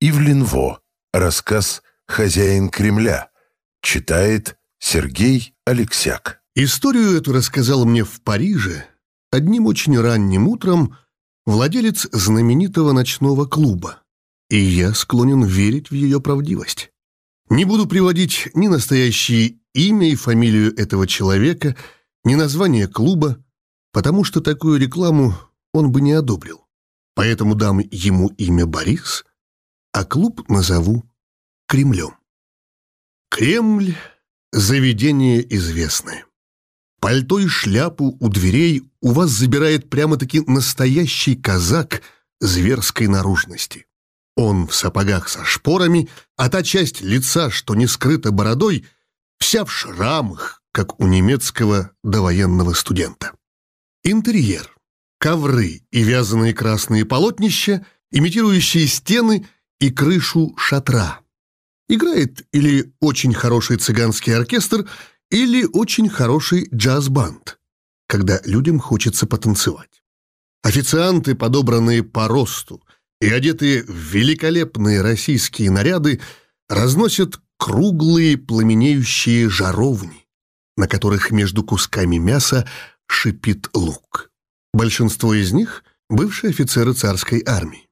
Ивлин Во. Рассказ «Хозяин Кремля». Читает Сергей Алексяк. Историю эту рассказал мне в Париже одним очень ранним утром владелец знаменитого ночного клуба, и я склонен верить в ее правдивость. Не буду приводить ни настоящее имя и фамилию этого человека, ни название клуба, потому что такую рекламу он бы не одобрил. Поэтому дам ему имя Борис, а клуб назову Кремлем. Кремль — заведение известное. Пальто и шляпу у дверей у вас забирает прямо-таки настоящий казак зверской наружности. Он в сапогах со шпорами, а та часть лица, что не скрыта бородой, вся в шрамах, как у немецкого довоенного студента. Интерьер. Ковры и вязаные красные полотнища, имитирующие стены – и крышу шатра. Играет или очень хороший цыганский оркестр, или очень хороший джаз-банд, когда людям хочется потанцевать. Официанты, подобранные по росту и одетые в великолепные российские наряды, разносят круглые пламенеющие жаровни, на которых между кусками мяса шипит лук. Большинство из них – бывшие офицеры царской армии.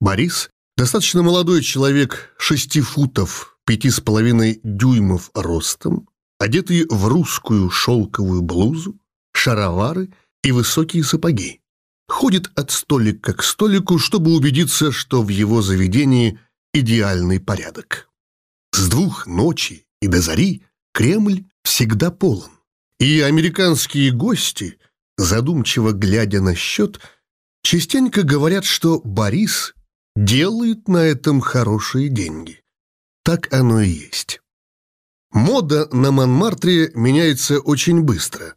Борис Достаточно молодой человек, шести футов, пяти с половиной дюймов ростом, одетый в русскую шелковую блузу, шаровары и высокие сапоги. Ходит от столика к столику, чтобы убедиться, что в его заведении идеальный порядок. С двух ночи и до зари Кремль всегда полон. И американские гости, задумчиво глядя на счет, частенько говорят, что Борис делает на этом хорошие деньги. Так оно и есть. Мода на Монмартре меняется очень быстро.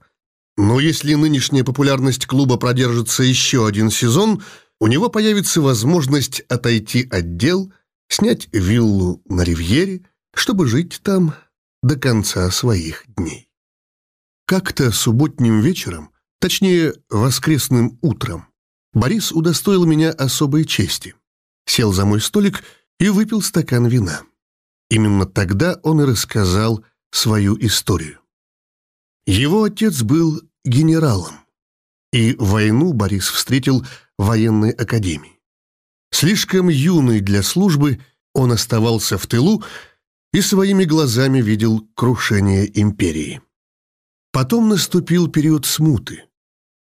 Но если нынешняя популярность клуба продержится еще один сезон, у него появится возможность отойти от дел, снять виллу на ривьере, чтобы жить там до конца своих дней. Как-то субботним вечером, точнее, воскресным утром, Борис удостоил меня особой чести сел за мой столик и выпил стакан вина. Именно тогда он и рассказал свою историю. Его отец был генералом, и войну Борис встретил в военной академии. Слишком юный для службы, он оставался в тылу и своими глазами видел крушение империи. Потом наступил период смуты.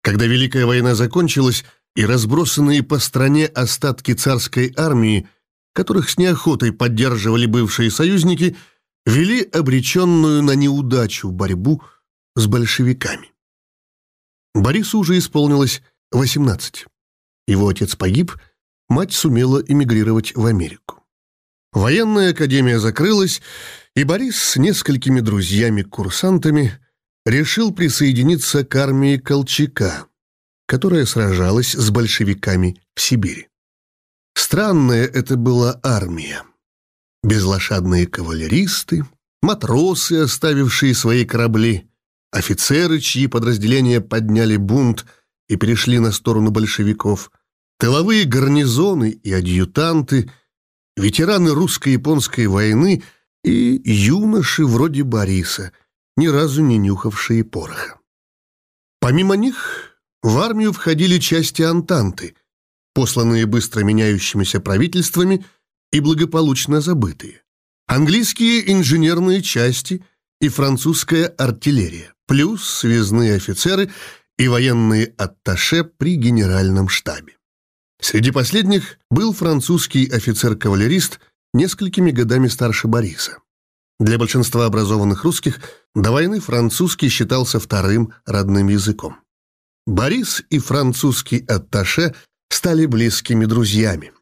Когда Великая война закончилась, и разбросанные по стране остатки царской армии, которых с неохотой поддерживали бывшие союзники, вели обреченную на неудачу борьбу с большевиками. Борису уже исполнилось 18. Его отец погиб, мать сумела эмигрировать в Америку. Военная академия закрылась, и Борис с несколькими друзьями-курсантами решил присоединиться к армии Колчака, которая сражалась с большевиками в Сибири. Странная это была армия. Безлошадные кавалеристы, матросы, оставившие свои корабли, офицеры, чьи подразделения подняли бунт и перешли на сторону большевиков, тыловые гарнизоны и адъютанты, ветераны русско-японской войны и юноши вроде Бориса, ни разу не нюхавшие пороха. Помимо них в армию входили части Антанты, посланные быстро меняющимися правительствами и благополучно забытые. Английские инженерные части и французская артиллерия, плюс связные офицеры и военные атташе при генеральном штабе. Среди последних был французский офицер-кавалерист, несколькими годами старше Бориса. Для большинства образованных русских до войны французский считался вторым родным языком. Борис и французский атташе стали близкими друзьями.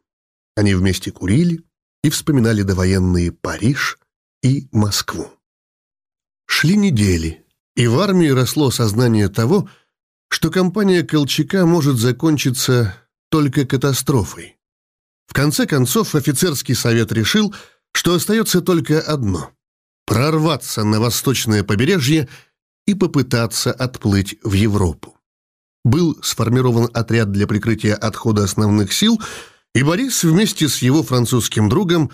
Они вместе курили и вспоминали довоенные Париж и Москву. Шли недели, и в армии росло сознание того, что кампания Колчака может закончиться только катастрофой. В конце концов, офицерский совет решил, что остается только одно – прорваться на восточное побережье и попытаться отплыть в Европу был сформирован отряд для прикрытия отхода основных сил, И Борис вместе с его французским другом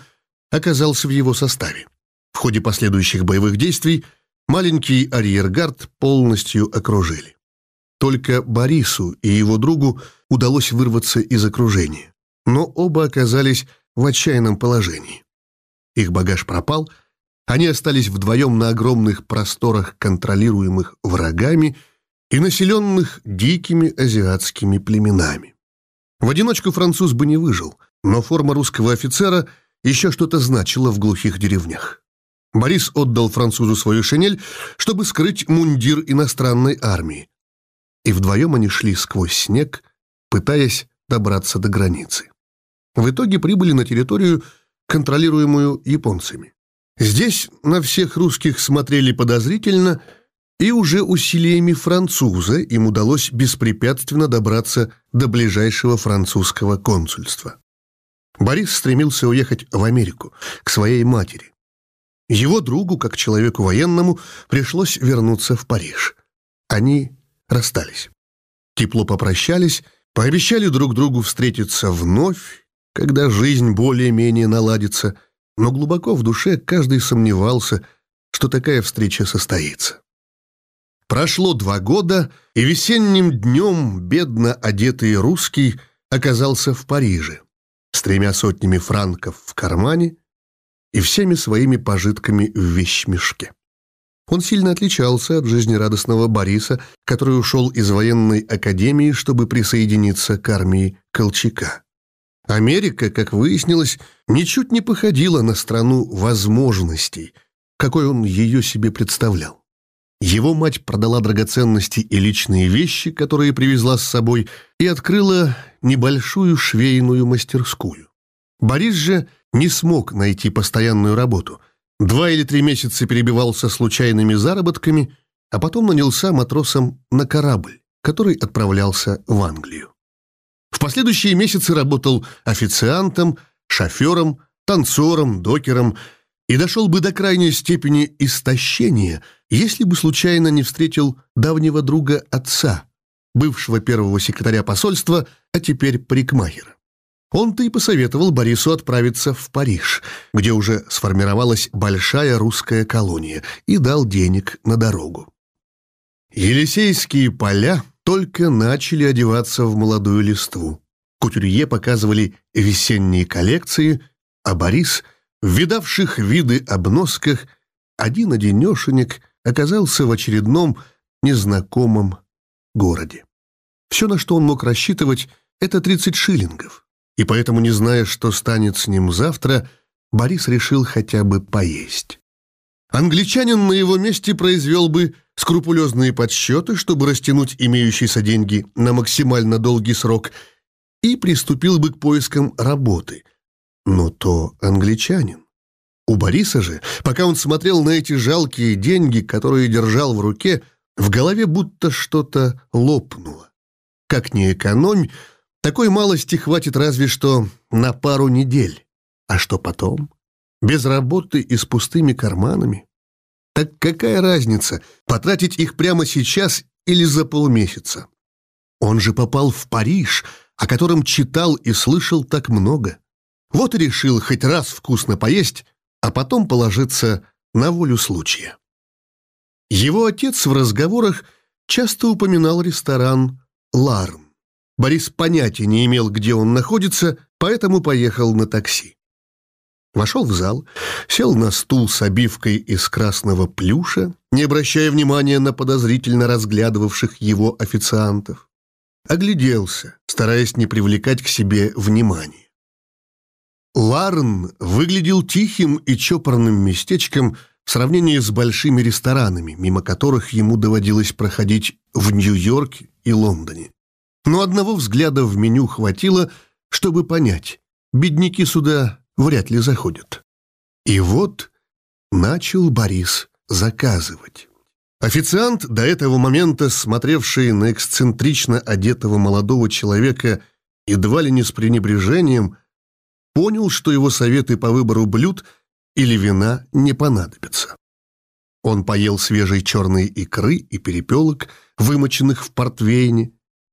оказался в его составе. В ходе последующих боевых действий маленький арьергард полностью окружили. Только Борису и его другу удалось вырваться из окружения, но оба оказались в отчаянном положении. Их багаж пропал, они остались вдвоем на огромных просторах, контролируемых врагами и населенных дикими азиатскими племенами. В одиночку француз бы не выжил, но форма русского офицера еще что-то значила в глухих деревнях. Борис отдал французу свою шинель, чтобы скрыть мундир иностранной армии. И вдвоем они шли сквозь снег, пытаясь добраться до границы. В итоге прибыли на территорию, контролируемую японцами. Здесь на всех русских смотрели подозрительно – и уже усилиями француза им удалось беспрепятственно добраться до ближайшего французского консульства. Борис стремился уехать в Америку, к своей матери. Его другу, как человеку военному, пришлось вернуться в Париж. Они расстались. Тепло попрощались, пообещали друг другу встретиться вновь, когда жизнь более-менее наладится, но глубоко в душе каждый сомневался, что такая встреча состоится. Прошло два года, и весенним днем бедно одетый русский оказался в Париже с тремя сотнями франков в кармане и всеми своими пожитками в вещмешке. Он сильно отличался от жизнерадостного Бориса, который ушел из военной академии, чтобы присоединиться к армии Колчака. Америка, как выяснилось, ничуть не походила на страну возможностей, какой он ее себе представлял. Его мать продала драгоценности и личные вещи, которые привезла с собой, и открыла небольшую швейную мастерскую. Борис же не смог найти постоянную работу. Два или три месяца перебивался случайными заработками, а потом нанялся матросом на корабль, который отправлялся в Англию. В последующие месяцы работал официантом, шофером, танцором, докером – и дошел бы до крайней степени истощения, если бы случайно не встретил давнего друга отца, бывшего первого секретаря посольства, а теперь парикмахера. Он-то и посоветовал Борису отправиться в Париж, где уже сформировалась большая русская колония, и дал денег на дорогу. Елисейские поля только начали одеваться в молодую листву. Кутюрье показывали весенние коллекции, а Борис в видавших виды обносках один-одинешенек оказался в очередном незнакомом городе. Все, на что он мог рассчитывать, это 30 шиллингов. И поэтому, не зная, что станет с ним завтра, Борис решил хотя бы поесть. Англичанин на его месте произвел бы скрупулезные подсчеты, чтобы растянуть имеющиеся деньги на максимально долгий срок, и приступил бы к поискам работы, но то англичанин. У Бориса же, пока он смотрел на эти жалкие деньги, которые держал в руке, в голове будто что-то лопнуло. Как ни экономь, такой малости хватит разве что на пару недель. А что потом? Без работы и с пустыми карманами? Так какая разница, потратить их прямо сейчас или за полмесяца? Он же попал в Париж, о котором читал и слышал так много. Вот и решил хоть раз вкусно поесть, а потом положиться на волю случая. Его отец в разговорах часто упоминал ресторан «Ларн». Борис понятия не имел, где он находится, поэтому поехал на такси. Вошел в зал, сел на стул с обивкой из красного плюша, не обращая внимания на подозрительно разглядывавших его официантов. Огляделся, стараясь не привлекать к себе внимания. Ларн выглядел тихим и чопорным местечком в сравнении с большими ресторанами, мимо которых ему доводилось проходить в Нью-Йорке и Лондоне. Но одного взгляда в меню хватило, чтобы понять, бедняки сюда вряд ли заходят. И вот начал Борис заказывать. Официант, до этого момента смотревший на эксцентрично одетого молодого человека едва ли не с пренебрежением, понял, что его советы по выбору блюд или вина не понадобятся. Он поел свежей черной икры и перепелок, вымоченных в портвейне,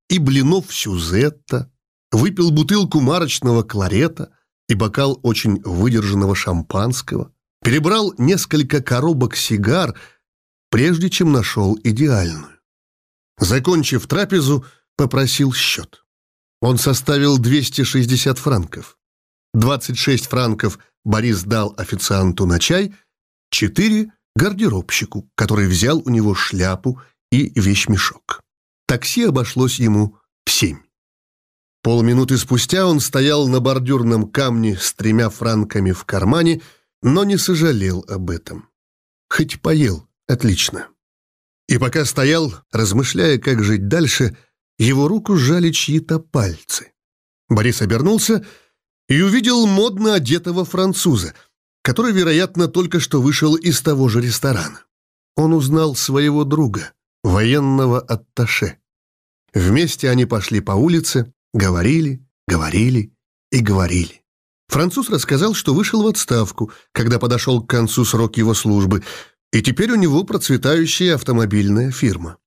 и блинов сюзетта, выпил бутылку марочного кларета и бокал очень выдержанного шампанского, перебрал несколько коробок сигар, прежде чем нашел идеальную. Закончив трапезу, попросил счет. Он составил 260 франков. 26 франков Борис дал официанту на чай, 4 – гардеробщику, который взял у него шляпу и вещмешок. Такси обошлось ему в 7. Полминуты спустя он стоял на бордюрном камне с тремя франками в кармане, но не сожалел об этом. Хоть поел, отлично. И пока стоял, размышляя, как жить дальше, его руку сжали чьи-то пальцы. Борис обернулся и увидел модно одетого француза, который, вероятно, только что вышел из того же ресторана. Он узнал своего друга, военного атташе. Вместе они пошли по улице, говорили, говорили и говорили. Француз рассказал, что вышел в отставку, когда подошел к концу срок его службы, и теперь у него процветающая автомобильная фирма.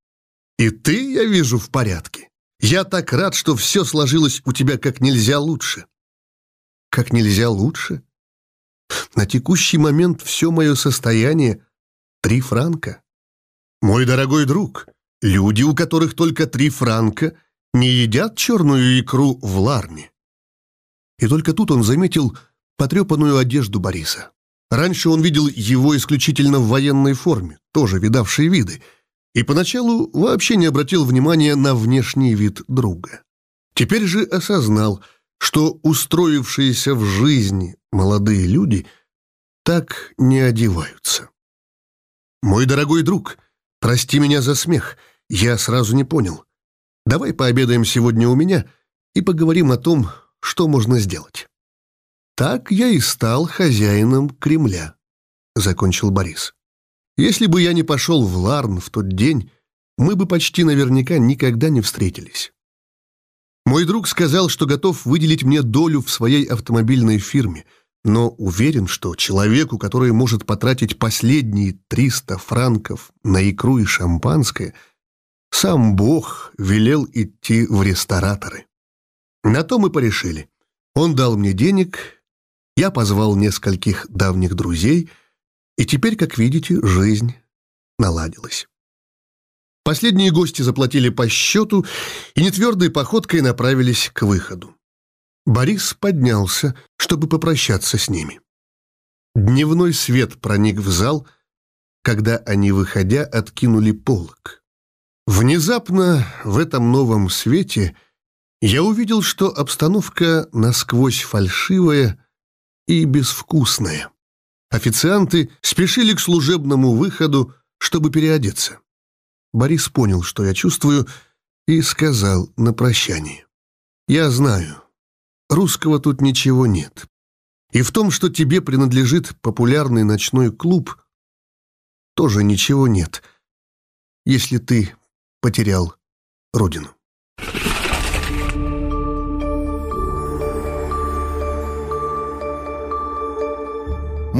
И ты, я вижу, в порядке. Я так рад, что все сложилось у тебя как нельзя лучше. Как нельзя лучше? На текущий момент все мое состояние — три франка. Мой дорогой друг, люди, у которых только три франка, не едят черную икру в ларне. И только тут он заметил потрепанную одежду Бориса. Раньше он видел его исключительно в военной форме, тоже видавшие виды, и поначалу вообще не обратил внимания на внешний вид друга. Теперь же осознал, что устроившиеся в жизни молодые люди так не одеваются. «Мой дорогой друг, прости меня за смех, я сразу не понял. Давай пообедаем сегодня у меня и поговорим о том, что можно сделать». Так я и стал хозяином Кремля, закончил Борис. Если бы я не пошел в Ларн в тот день, мы бы почти наверняка никогда не встретились. Мой друг сказал, что готов выделить мне долю в своей автомобильной фирме, но уверен, что человеку, который может потратить последние 300 франков на икру и шампанское, сам Бог велел идти в рестораторы. На то мы порешили. Он дал мне денег, я позвал нескольких давних друзей, и теперь, как видите, жизнь наладилась. Последние гости заплатили по счету и нетвердой походкой направились к выходу. Борис поднялся, чтобы попрощаться с ними. Дневной свет проник в зал, когда они, выходя, откинули полог. Внезапно в этом новом свете я увидел, что обстановка насквозь фальшивая и безвкусное. Официанты спешили к служебному выходу, чтобы переодеться. Борис понял, что я чувствую, и сказал на прощание. «Я знаю, русского тут ничего нет. И в том, что тебе принадлежит популярный ночной клуб, тоже ничего нет, если ты потерял родину».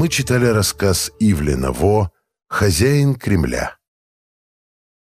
мы читали рассказ Ивлена Во «Хозяин Кремля».